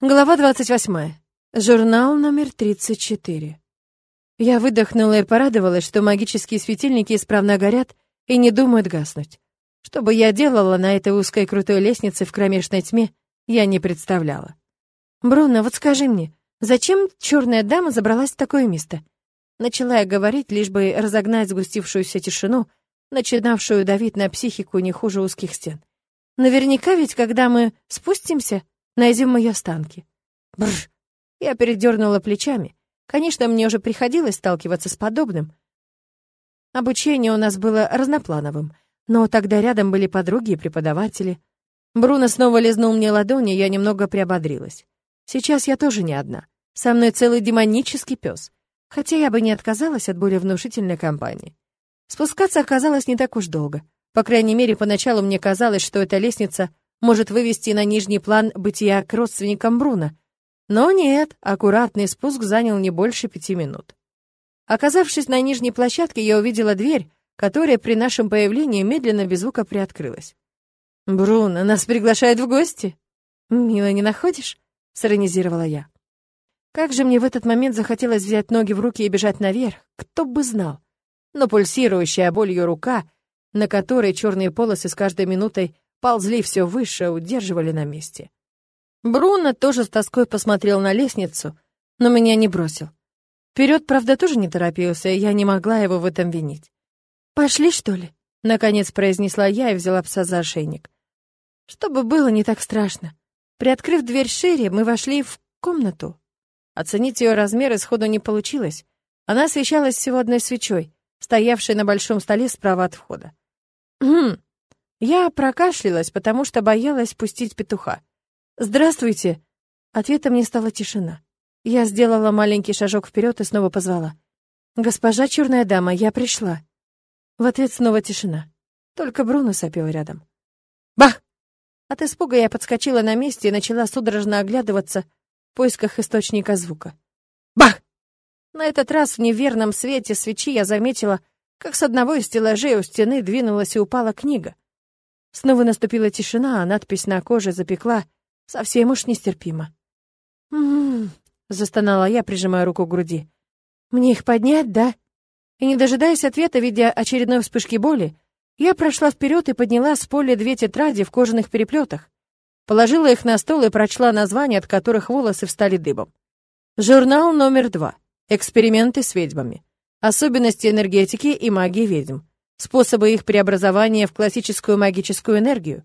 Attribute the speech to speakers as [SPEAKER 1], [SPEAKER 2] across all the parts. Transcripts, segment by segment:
[SPEAKER 1] Глава 28. Журнал номер 34. Я выдохнула и порадовалась, что магические светильники исправно горят и не думают гаснуть. Что бы я делала на этой узкой крутой лестнице в кромешной тьме, я не представляла. «Бруно, вот скажи мне, зачем черная дама забралась в такое место?» Начала я говорить, лишь бы разогнать сгустившуюся тишину, начинавшую давить на психику не хуже узких стен. Наверняка ведь, когда мы спустимся, Найдем мои останки. Бррр. Я передернула плечами. Конечно, мне уже приходилось сталкиваться с подобным. Обучение у нас было разноплановым, но тогда рядом были подруги и преподаватели. Бруно снова лизнул мне ладони, я немного приободрилась. Сейчас я тоже не одна. Со мной целый демонический пес, хотя я бы не отказалась от более внушительной компании. Спускаться оказалось не так уж долго. По крайней мере, поначалу мне казалось, что эта лестница может вывести на нижний план бытия к родственникам Бруно. Но нет, аккуратный спуск занял не больше пяти минут. Оказавшись на нижней площадке, я увидела дверь, которая при нашем появлении медленно без звука приоткрылась. «Бруно, нас приглашают в гости?» «Мило, не находишь?» — сиронизировала я. Как же мне в этот момент захотелось взять ноги в руки и бежать наверх, кто бы знал. Но пульсирующая болью рука, на которой черные полосы с каждой минутой ползли все выше, удерживали на месте. Бруно тоже с тоской посмотрел на лестницу, но меня не бросил. Вперед, правда, тоже не торопился, я не могла его в этом винить. «Пошли, что ли?» — наконец произнесла я и взяла пса за ошейник. Чтобы было не так страшно. Приоткрыв дверь шире, мы вошли в комнату. Оценить ее размеры сходу не получилось. Она освещалась всего одной свечой, стоявшей на большом столе справа от входа. «Хм, я прокашлялась, потому что боялась пустить петуха. «Здравствуйте!» Ответом мне стала тишина. Я сделала маленький шажок вперед и снова позвала. «Госпожа черная дама, я пришла». В ответ снова тишина. Только Бруно сопел рядом. «Бах!» От испуга я подскочила на месте и начала судорожно оглядываться в поисках источника звука. «Бах!» На этот раз в неверном свете свечи я заметила, как с одного из стеллажей у стены двинулась и упала книга. Снова наступила тишина, а надпись на коже запекла совсем уж нестерпимо. «М-м-м», застонала я, прижимая руку к груди. «Мне их поднять, да?» И, не дожидаясь ответа, видя очередной вспышки боли, я прошла вперед и подняла с поля две тетради в кожаных переплетах. Положила их на стол и прочла названия, от которых волосы встали дыбом. Журнал номер два. Эксперименты с ведьмами. Особенности энергетики и магии ведьм способы их преобразования в классическую магическую энергию.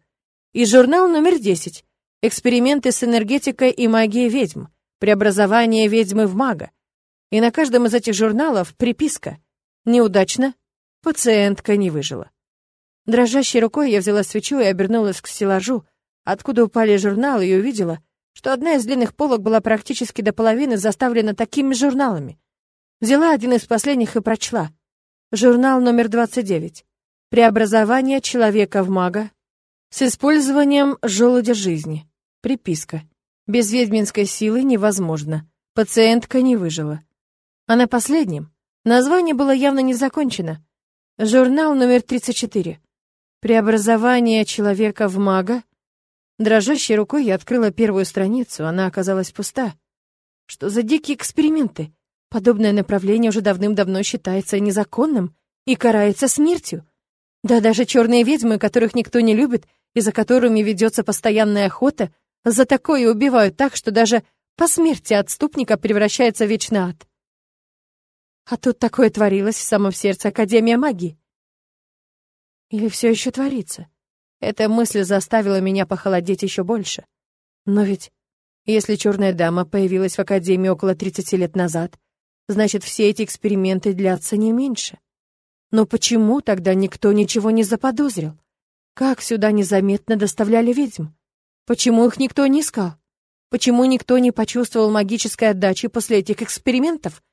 [SPEAKER 1] И журнал номер 10 «Эксперименты с энергетикой и магией ведьм. Преобразование ведьмы в мага». И на каждом из этих журналов приписка «Неудачно. Пациентка не выжила». Дрожащей рукой я взяла свечу и обернулась к стеллажу, откуда упали журналы, и увидела, что одна из длинных полок была практически до половины заставлена такими журналами. Взяла один из последних и прочла — Журнал номер 29. Преобразование человека в мага с использованием желудя жизни. Приписка. Без ведьминской силы невозможно. Пациентка не выжила. А на последнем название было явно не закончено. Журнал номер 34. Преобразование человека в мага. Дрожащей рукой я открыла первую страницу, она оказалась пуста. Что за дикие эксперименты? Подобное направление уже давным-давно считается незаконным и карается смертью. Да даже черные ведьмы, которых никто не любит и за которыми ведется постоянная охота, за такое убивают так, что даже по смерти отступника превращается в вечный ад. А тут такое творилось в самом сердце Академия магии. Или все еще творится? Эта мысль заставила меня похолодеть еще больше. Но ведь, если черная дама появилась в Академии около 30 лет назад, значит, все эти эксперименты длятся не меньше. Но почему тогда никто ничего не заподозрил? Как сюда незаметно доставляли ведьм? Почему их никто не искал? Почему никто не почувствовал магической отдачи после этих экспериментов?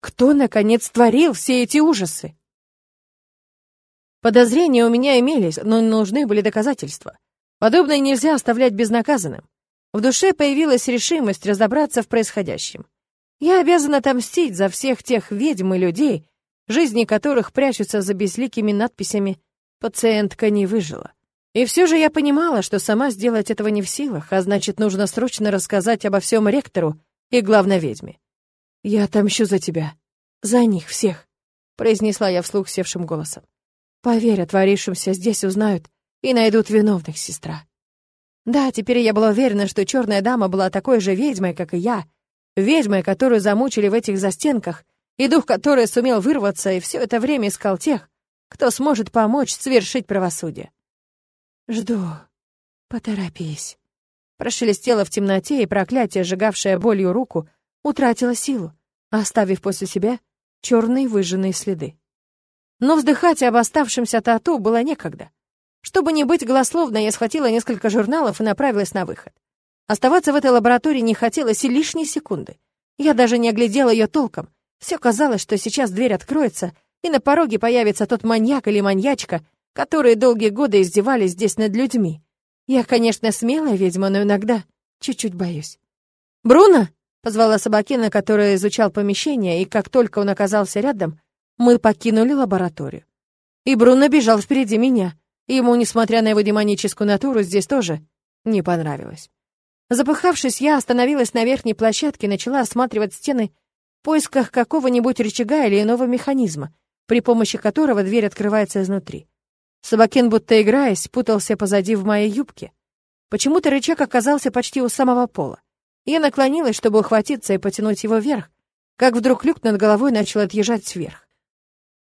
[SPEAKER 1] Кто, наконец, творил все эти ужасы? Подозрения у меня имелись, но нужны были доказательства. Подобное нельзя оставлять безнаказанным. В душе появилась решимость разобраться в происходящем. Я обязана отомстить за всех тех ведьм и людей, жизни которых прячутся за безликими надписями «Пациентка не выжила». И все же я понимала, что сама сделать этого не в силах, а значит, нужно срочно рассказать обо всем ректору и, главной ведьме. «Я отомщу за тебя. За них всех», — произнесла я вслух севшим голосом. «Поверь, о здесь узнают и найдут виновных, сестра». Да, теперь я была уверена, что черная дама была такой же ведьмой, как и я, ведьмой, которую замучили в этих застенках, и дух которой сумел вырваться и все это время искал тех, кто сможет помочь свершить правосудие. «Жду. Поторопись». Прошелестело в темноте, и проклятие, сжигавшее болью руку, утратило силу, оставив после себя черные выжженные следы. Но вздыхать об оставшемся тату было некогда. Чтобы не быть голословной, я схватила несколько журналов и направилась на выход. Оставаться в этой лаборатории не хотелось и лишней секунды. Я даже не оглядела ее толком. Все казалось, что сейчас дверь откроется, и на пороге появится тот маньяк или маньячка, которые долгие годы издевались здесь над людьми. Я, конечно, смелая ведьма, но иногда чуть-чуть боюсь. «Бруно!» — позвала Собакина, который изучал помещение, и как только он оказался рядом, мы покинули лабораторию. И Бруно бежал впереди меня. Ему, несмотря на его демоническую натуру, здесь тоже не понравилось. Запыхавшись, я остановилась на верхней площадке и начала осматривать стены в поисках какого-нибудь рычага или иного механизма, при помощи которого дверь открывается изнутри. Собакин, будто играясь, путался позади в моей юбке. Почему-то рычаг оказался почти у самого пола. Я наклонилась, чтобы ухватиться и потянуть его вверх, как вдруг люк над головой начал отъезжать вверх.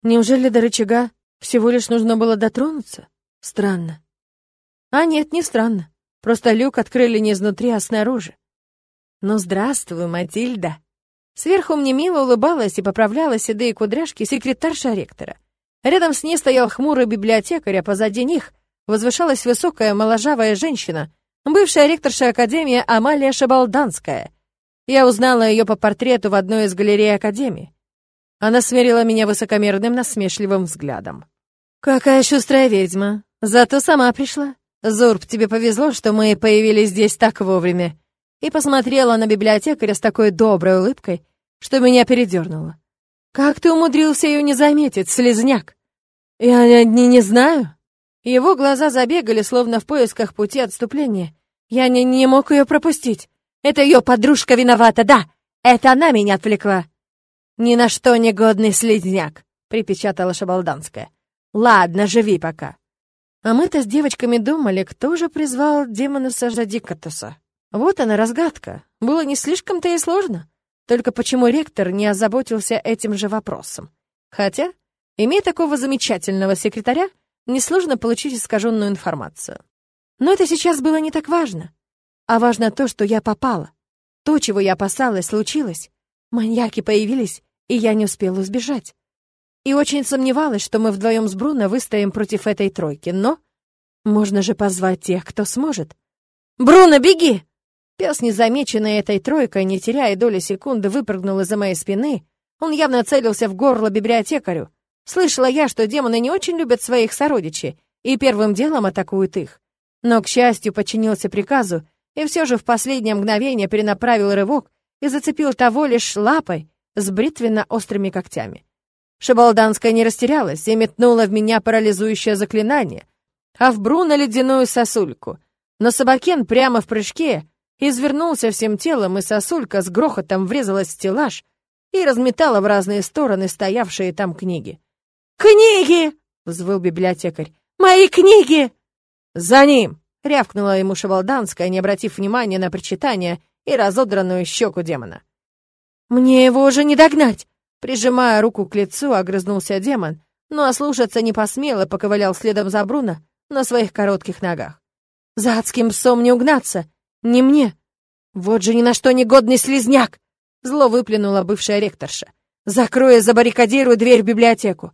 [SPEAKER 1] Неужели до рычага всего лишь нужно было дотронуться? Странно. А нет, не странно. Просто люк открыли не изнутри, а снаружи. Ну, здравствуй, Матильда. Сверху мне мило улыбалась и поправляла седые кудряшки секретарша ректора — Рядом с ней стоял хмурый библиотекарь, а позади них возвышалась высокая моложавая женщина, бывшая ректорша Академии Амалия Шабалданская. Я узнала ее по портрету в одной из галерей Академии. Она смерила меня высокомерным, насмешливым взглядом. «Какая шустрая ведьма! Зато сама пришла. Зурб, тебе повезло, что мы появились здесь так вовремя». И посмотрела на библиотекаря с такой доброй улыбкой, что меня передернуло. Как ты умудрился ее не заметить, слезняк? Я не, не знаю. Его глаза забегали, словно в поисках пути отступления. Я не, не мог ее пропустить. Это ее подружка виновата, да. Это она меня отвлекла. Ни на что негодный слезняк, припечатала Шабалданская. Ладно, живи пока. А мы-то с девочками думали, кто же призвал демона Сажадикатуса. Вот она разгадка. Было не слишком-то и сложно. Только почему ректор не озаботился этим же вопросом? Хотя, имея такого замечательного секретаря, несложно получить искаженную информацию. Но это сейчас было не так важно. А важно то, что я попала. То, чего я опасалась, случилось. Маньяки появились, и я не успела сбежать. И очень сомневалась, что мы вдвоем с Бруно выстоим против этой тройки, но... Можно же позвать тех, кто сможет. «Бруно, беги!» Пес, незамеченный этой тройкой, не теряя доли секунды, выпрыгнул из-за моей спины. Он явно целился в горло библиотекарю. Слышала я, что демоны не очень любят своих сородичей и первым делом атакуют их. Но, к счастью, подчинился приказу и все же в последнее мгновение перенаправил рывок и зацепил того лишь лапой с бритвенно-острыми когтями. Шабалданская не растерялась и метнула в меня парализующее заклинание, а в Бруно ледяную сосульку. Но Собакен прямо в прыжке извернулся всем телом, и сосулька с грохотом врезалась в стеллаж и разметала в разные стороны стоявшие там книги. «Книги!» — взвыл библиотекарь. «Мои книги!» «За ним!» — рявкнула ему Шевалданская, не обратив внимания на причитание и разодранную щеку демона. «Мне его уже не догнать!» Прижимая руку к лицу, огрызнулся демон, но ослушаться не посмел и поковылял следом за Бруно на своих коротких ногах. «За адским псом не угнаться! Не мне. Вот же ни на что негодный слезняк! Зло выплюнула бывшая ректорша. Закрою и забаррикадирую дверь в библиотеку.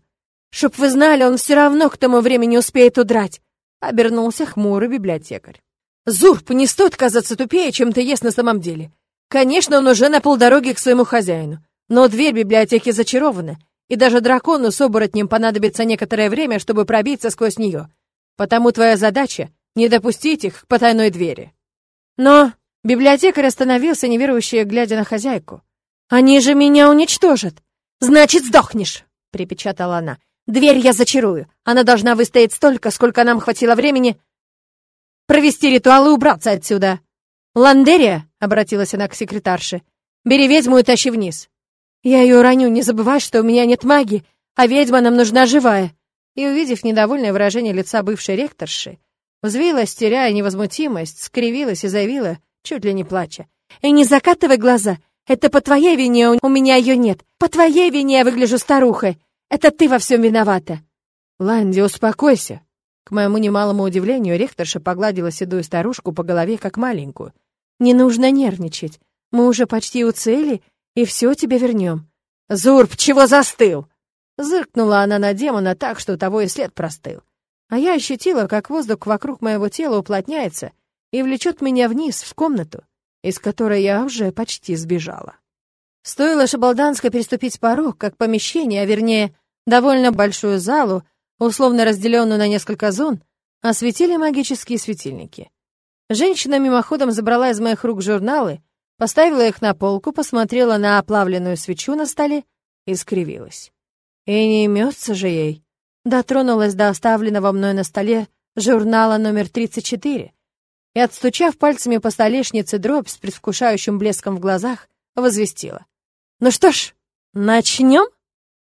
[SPEAKER 1] Чтоб вы знали, он все равно к тому времени успеет удрать. Обернулся хмурый библиотекарь. Зурб, не стоит казаться тупее, чем ты есть на самом деле. Конечно, он уже на полдороги к своему хозяину. Но дверь библиотеки зачарована, и даже дракону с оборотнем понадобится некоторое время, чтобы пробиться сквозь нее. Потому твоя задача — не допустить их к потайной двери. Но библиотекарь остановился, неверующий, глядя на хозяйку. «Они же меня уничтожат!» «Значит, сдохнешь!» — припечатала она. «Дверь я зачарую. Она должна выстоять столько, сколько нам хватило времени...» провести ритуал и убраться отсюда. «Ландерия», — обратилась она к секретарше, — «бери ведьму и тащи вниз». «Я ее раню, не забывай, что у меня нет магии, а ведьма нам нужна живая». И, увидев недовольное выражение лица бывшей ректорши, взвилась, теряя невозмутимость, скривилась и заявила, чуть ли не плача. «И не закатывай глаза, это по твоей вине у меня ее нет, по твоей вине я выгляжу старухой, это ты во всем виновата». «Ланди, успокойся». К моему немалому удивлению, ректорша погладила седую старушку по голове, как маленькую. «Не нужно нервничать. Мы уже почти у цели, и все тебе вернем. «Зурб, чего застыл?» Зыркнула она на демона так, что того и след простыл. А я ощутила, как воздух вокруг моего тела уплотняется и влечет меня вниз, в комнату, из которой я уже почти сбежала. Стоило Шабалданской переступить порог, как помещение, а вернее, довольно большую залу, условно разделенную на несколько зон, осветили магические светильники. Женщина мимоходом забрала из моих рук журналы Поставила их на полку, посмотрела на оплавленную свечу на столе и скривилась. И не имется же ей. Дотронулась до оставленного мной на столе журнала номер 34 и, отстучав пальцами по столешнице дробь с предвкушающим блеском в глазах, возвестила. «Ну что ж, начнем?»